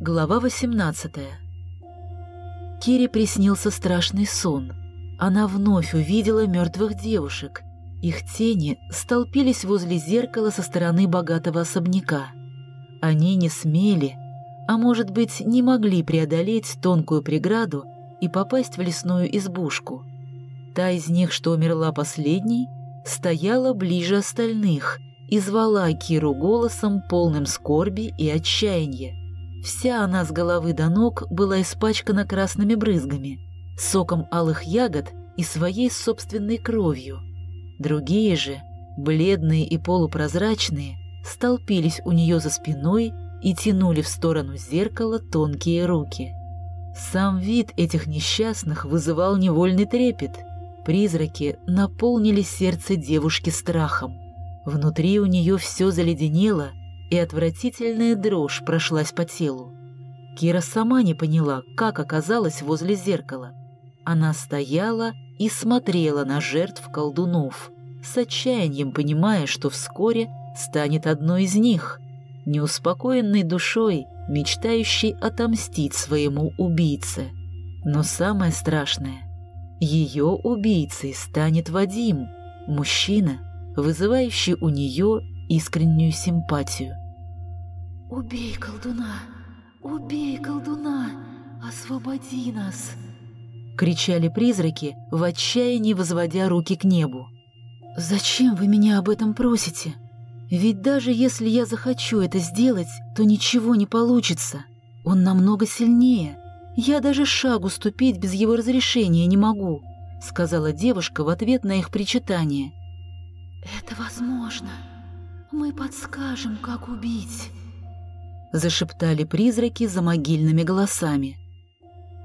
Глава 18 Кире приснился страшный сон. Она вновь увидела мертвых девушек. Их тени столпились возле зеркала со стороны богатого особняка. Они не смели, а может быть, не могли преодолеть тонкую преграду и попасть в лесную избушку. Та из них, что умерла последней, стояла ближе остальных и звала Киру голосом, полным скорби и отчаяния. Вся она с головы до ног была испачкана красными брызгами, соком алых ягод и своей собственной кровью. Другие же, бледные и полупрозрачные, столпились у нее за спиной и тянули в сторону зеркала тонкие руки. Сам вид этих несчастных вызывал невольный трепет. Призраки наполнили сердце девушки страхом. Внутри у нее все заледенело, и отвратительная дрожь прошлась по телу. Кира сама не поняла, как оказалась возле зеркала. Она стояла и смотрела на жертв колдунов, с отчаянием понимая, что вскоре станет одной из них, неуспокоенной душой, мечтающей отомстить своему убийце. Но самое страшное — ее убийцей станет Вадим, мужчина, вызывающий у нее искреннюю симпатию. «Убей колдуна! Убей колдуна! Освободи нас!» кричали призраки, в отчаянии возводя руки к небу. «Зачем вы меня об этом просите? Ведь даже если я захочу это сделать, то ничего не получится. Он намного сильнее. Я даже шагу ступить без его разрешения не могу», сказала девушка в ответ на их причитание. «Это возможно», мы подскажем, как убить», — зашептали призраки за могильными голосами.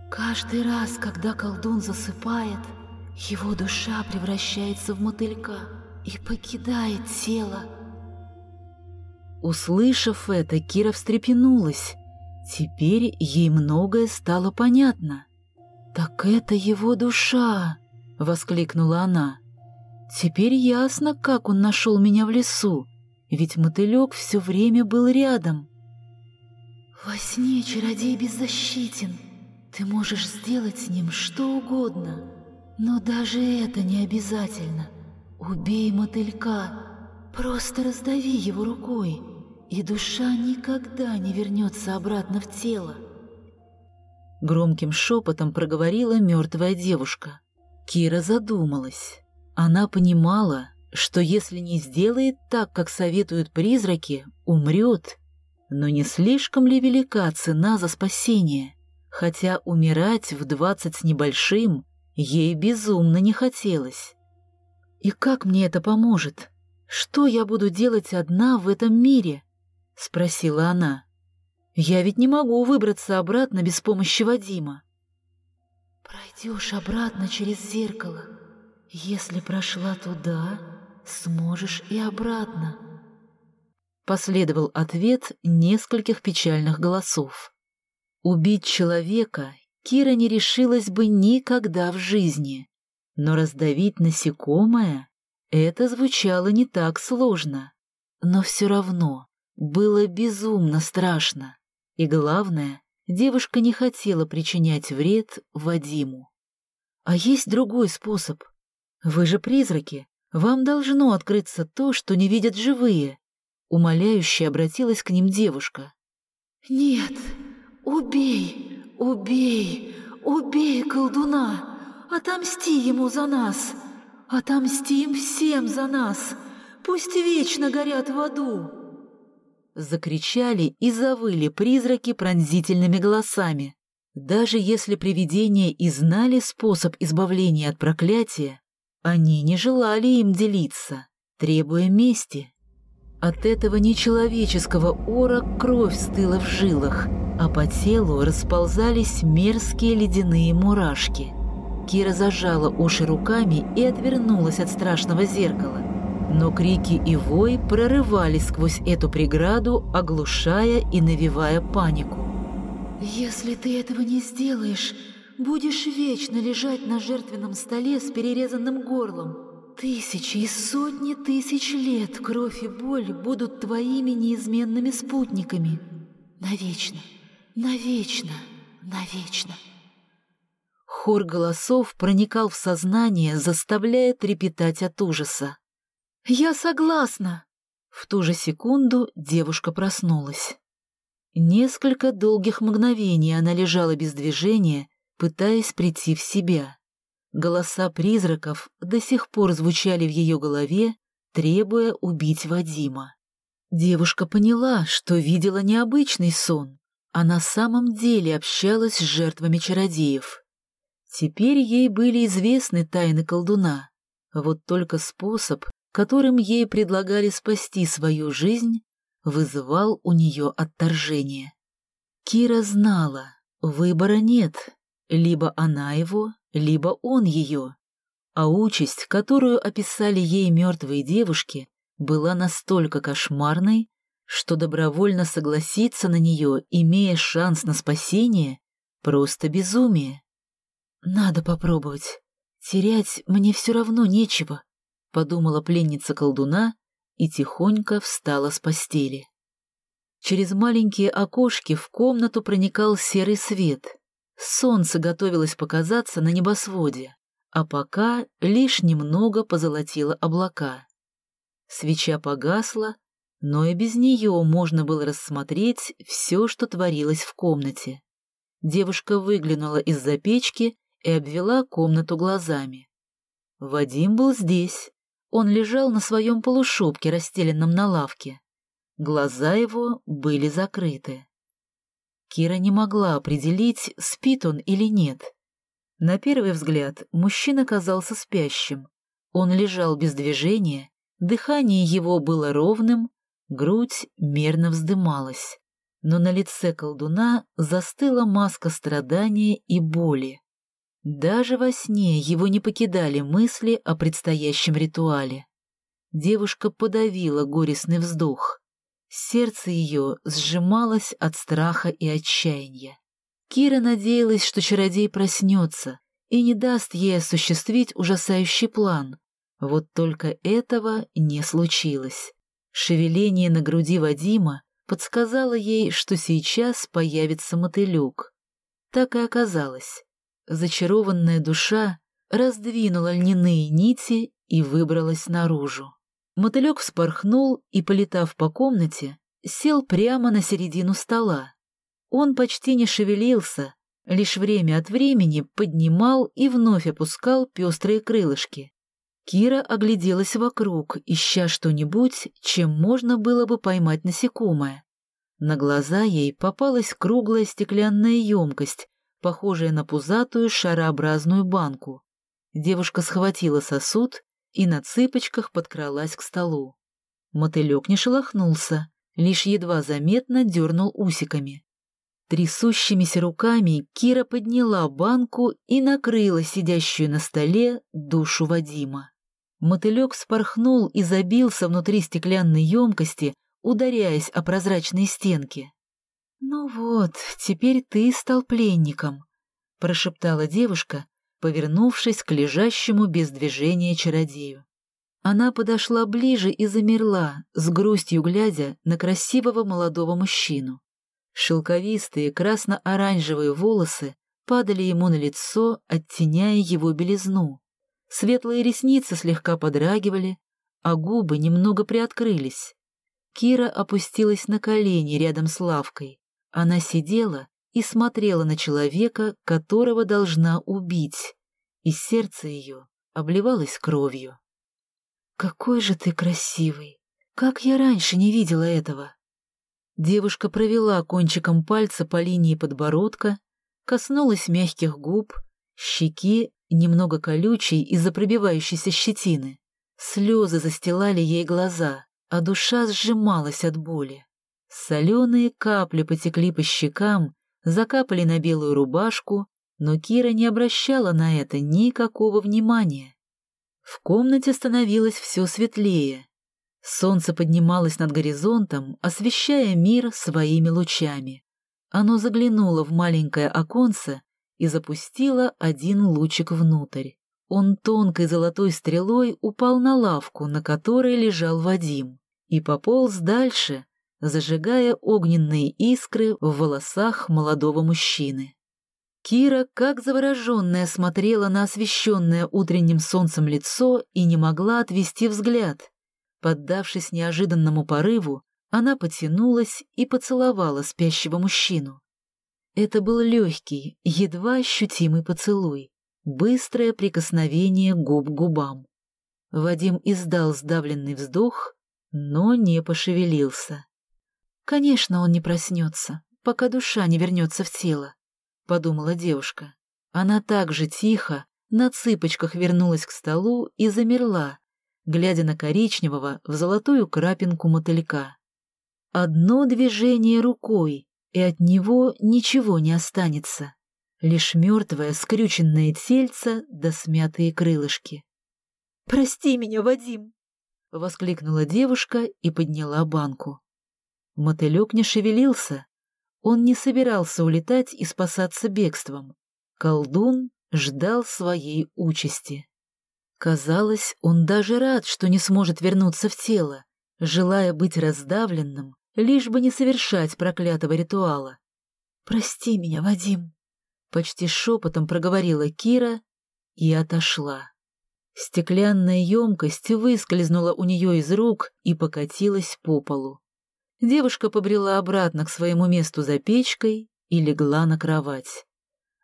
«Каждый раз, когда колдун засыпает, его душа превращается в мотылька и покидает тело». Услышав это, Кира встрепенулась. Теперь ей многое стало понятно. «Так это его душа!» — воскликнула она. «Теперь ясно, как он нашел меня в лесу ведь мотылек все время был рядом. «Во сне чародей беззащитен. Ты можешь сделать с ним что угодно, но даже это не обязательно. Убей мотылька, просто раздави его рукой, и душа никогда не вернется обратно в тело». Громким шепотом проговорила мертвая девушка. Кира задумалась. Она понимала, что если не сделает так, как советуют призраки, умрет. Но не слишком ли велика цена за спасение? Хотя умирать в двадцать с небольшим ей безумно не хотелось. «И как мне это поможет? Что я буду делать одна в этом мире?» — спросила она. «Я ведь не могу выбраться обратно без помощи Вадима». «Пройдешь обратно через зеркало. Если прошла туда, сможешь и обратно. Последовал ответ нескольких печальных голосов. Убить человека Кира не решилась бы никогда в жизни, но раздавить насекомое — это звучало не так сложно. Но все равно было безумно страшно. И главное, девушка не хотела причинять вред Вадиму. А есть другой способ. Вы же призраки, вам должно открыться то, что не видят живые. Умоляюще обратилась к ним девушка. Нет, убей, убей, убей колдуна, отомсти ему за нас, отомстим всем за нас, пусть вечно горят в аду. Закричали и завыли призраки пронзительными голосами. Даже если привидения и знали способ избавления от проклятия, они не желали им делиться, требуя мести. От этого нечеловеческого ора кровь стыла в жилах, а по телу расползались мерзкие ледяные мурашки. Кира зажала уши руками и отвернулась от страшного зеркала. Но крики и вой прорывались сквозь эту преграду, оглушая и навевая панику. «Если ты этого не сделаешь, будешь вечно лежать на жертвенном столе с перерезанным горлом. Тысячи и сотни тысяч лет кровь и боль будут твоими неизменными спутниками. Навечно. навечно, навечно. Хор голосов проникал в сознание, заставляя трепетать от ужаса. «Я согласна!» В ту же секунду девушка проснулась. Несколько долгих мгновений она лежала без движения, пытаясь прийти в себя. Голоса призраков до сих пор звучали в ее голове, требуя убить Вадима. Девушка поняла, что видела необычный сон, а на самом деле общалась с жертвами чародеев. Теперь ей были известны тайны колдуна, вот только способ, которым ей предлагали спасти свою жизнь, вызывал у нее отторжение. Кира знала, выбора нет, либо она его, либо он ее, а участь, которую описали ей мертвые девушки, была настолько кошмарной, что добровольно согласиться на нее, имея шанс на спасение, просто безумие. «Надо попробовать. Терять мне все равно нечего», — подумала пленница колдуна и тихонько встала с постели. Через маленькие окошки в комнату проникал серый свет. Солнце готовилось показаться на небосводе, а пока лишь немного позолотило облака. Свеча погасла, но и без нее можно было рассмотреть все, что творилось в комнате. Девушка выглянула из-за печки и обвела комнату глазами. Вадим был здесь. Он лежал на своем полушубке, расстеленном на лавке. Глаза его были закрыты. Кира не могла определить, спит он или нет. На первый взгляд мужчина казался спящим. Он лежал без движения, дыхание его было ровным, грудь мерно вздымалась. Но на лице колдуна застыла маска страдания и боли. Даже во сне его не покидали мысли о предстоящем ритуале. Девушка подавила горестный вздох. Сердце ее сжималось от страха и отчаяния. Кира надеялась, что чародей проснется и не даст ей осуществить ужасающий план. Вот только этого не случилось. Шевеление на груди Вадима подсказало ей, что сейчас появится мотылюк. Так и оказалось. Зачарованная душа раздвинула льняные нити и выбралась наружу. Мотылек вспорхнул и, полетав по комнате, сел прямо на середину стола. Он почти не шевелился, лишь время от времени поднимал и вновь опускал пестрые крылышки. Кира огляделась вокруг, ища что-нибудь, чем можно было бы поймать насекомое. На глаза ей попалась круглая стеклянная емкость, похожая на пузатую шарообразную банку. Девушка схватила сосуд и на цыпочках подкралась к столу. Мотылек не шелохнулся, лишь едва заметно дернул усиками. Трясущимися руками Кира подняла банку и накрыла сидящую на столе душу Вадима. Мотылек спорхнул и забился внутри стеклянной емкости, ударяясь о прозрачные стенки. «Ну вот, теперь ты стал пленником», — прошептала девушка, повернувшись к лежащему без движения чародею. Она подошла ближе и замерла, с грустью глядя на красивого молодого мужчину. Шелковистые красно-оранжевые волосы падали ему на лицо, оттеняя его белизну. Светлые ресницы слегка подрагивали, а губы немного приоткрылись. Кира опустилась на колени рядом с лавкой. Она сидела и смотрела на человека, которого должна убить, и сердце ее обливалось кровью. «Какой же ты красивый! Как я раньше не видела этого!» Девушка провела кончиком пальца по линии подбородка, коснулась мягких губ, щеки, немного колючей из-за пробивающейся щетины. Слезы застилали ей глаза, а душа сжималась от боли. Соленые капли потекли по щекам, закапали на белую рубашку, но Кира не обращала на это никакого внимания. В комнате становилось все светлее. Солнце поднималось над горизонтом, освещая мир своими лучами. Оно заглянуло в маленькое оконце и запустило один лучик внутрь. Он тонкой золотой стрелой упал на лавку, на которой лежал Вадим, и пополз дальше, зажигая огненные искры в волосах молодого мужчины. Кира, как завороженная, смотрела на освещенное утренним солнцем лицо и не могла отвести взгляд. Поддавшись неожиданному порыву, она потянулась и поцеловала спящего мужчину. Это был легкий, едва ощутимый поцелуй, быстрое прикосновение губ к губам. Вадим издал сдавленный вздох, но не пошевелился. «Конечно, он не проснется, пока душа не вернется в тело», — подумала девушка. Она так же тихо, на цыпочках вернулась к столу и замерла, глядя на коричневого в золотую крапинку мотылька. Одно движение рукой, и от него ничего не останется. Лишь мертвое скрюченное тельце да смятые крылышки. «Прости меня, Вадим!» — воскликнула девушка и подняла банку. Мотылек не шевелился. Он не собирался улетать и спасаться бегством. Колдун ждал своей участи. Казалось, он даже рад, что не сможет вернуться в тело, желая быть раздавленным лишь бы не совершать проклятого ритуала. «Прости меня, Вадим», — почти шепотом проговорила Кира и отошла. Стеклянная емкость выскользнула у нее из рук и покатилась по полу. Девушка побрела обратно к своему месту за печкой и легла на кровать.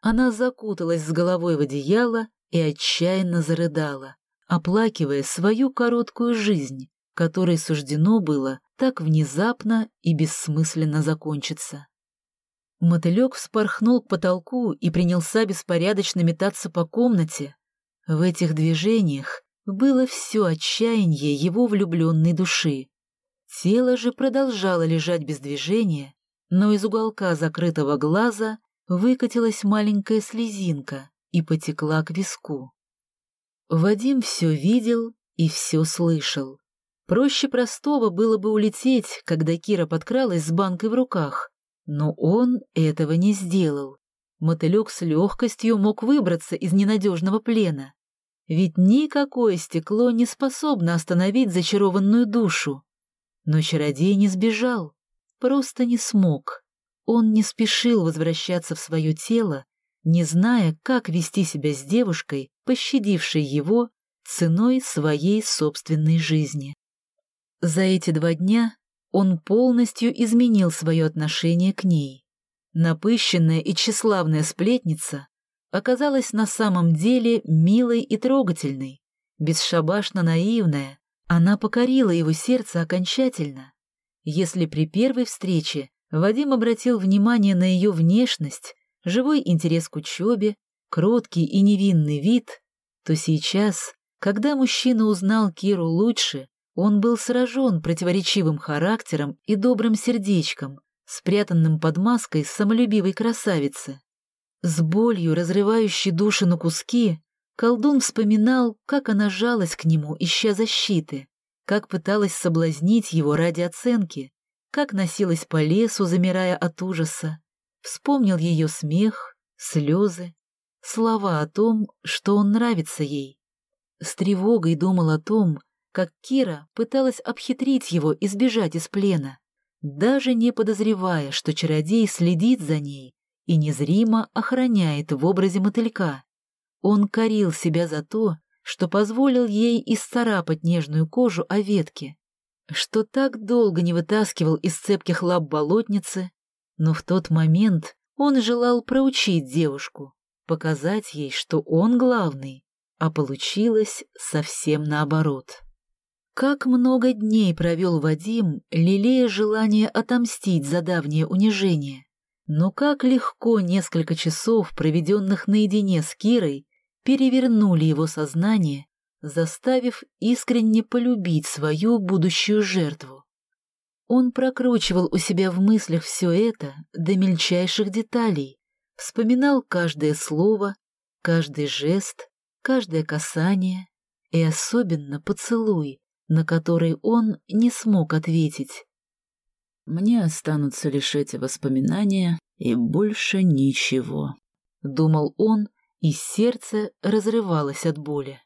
Она закуталась с головой в одеяло и отчаянно зарыдала, оплакивая свою короткую жизнь, которой суждено было так внезапно и бессмысленно закончиться. Мотылек вспорхнул к потолку и принялся беспорядочно метаться по комнате. В этих движениях было все отчаяние его влюбленной души. Тело же продолжало лежать без движения, но из уголка закрытого глаза выкатилась маленькая слезинка и потекла к виску. Вадим все видел и все слышал. Проще простого было бы улететь, когда Кира подкралась с банкой в руках. Но он этого не сделал. Мотылек с легкостью мог выбраться из ненадежного плена. Ведь никакое стекло не способно остановить зачарованную душу. Но чародей не сбежал, просто не смог. Он не спешил возвращаться в свое тело, не зная, как вести себя с девушкой, пощадившей его ценой своей собственной жизни. За эти два дня он полностью изменил свое отношение к ней. Напыщенная и тщеславная сплетница оказалась на самом деле милой и трогательной, бесшабашно наивная, она покорила его сердце окончательно. Если при первой встрече Вадим обратил внимание на ее внешность, живой интерес к учебе, кроткий и невинный вид, то сейчас, когда мужчина узнал Киру лучше, он был сражен противоречивым характером и добрым сердечком, спрятанным под маской самолюбивой красавицы. С болью, разрывающей души на куски, колдун вспоминал, как она жалась к нему, ища защиты, как пыталась соблазнить его ради оценки, как носилась по лесу, замирая от ужаса. Вспомнил ее смех, слезы, слова о том, что он нравится ей. С тревогой думал о том, как Кира пыталась обхитрить его и сбежать из плена, даже не подозревая, что чародей следит за ней и незримо охраняет в образе мотылька. Он корил себя за то, что позволил ей исцарапать нежную кожу о ветке, что так долго не вытаскивал из цепких лап болотницы, но в тот момент он желал проучить девушку, показать ей, что он главный, а получилось совсем наоборот. Как много дней провел Вадим, лелея желание отомстить за давнее унижение. Но как легко несколько часов, проведенных наедине с Кирой, перевернули его сознание, заставив искренне полюбить свою будущую жертву. Он прокручивал у себя в мыслях все это до мельчайших деталей, вспоминал каждое слово, каждый жест, каждое касание и особенно поцелуй, на который он не смог ответить. «Мне останутся лишь эти воспоминания и больше ничего», — думал он, и сердце разрывалось от боли.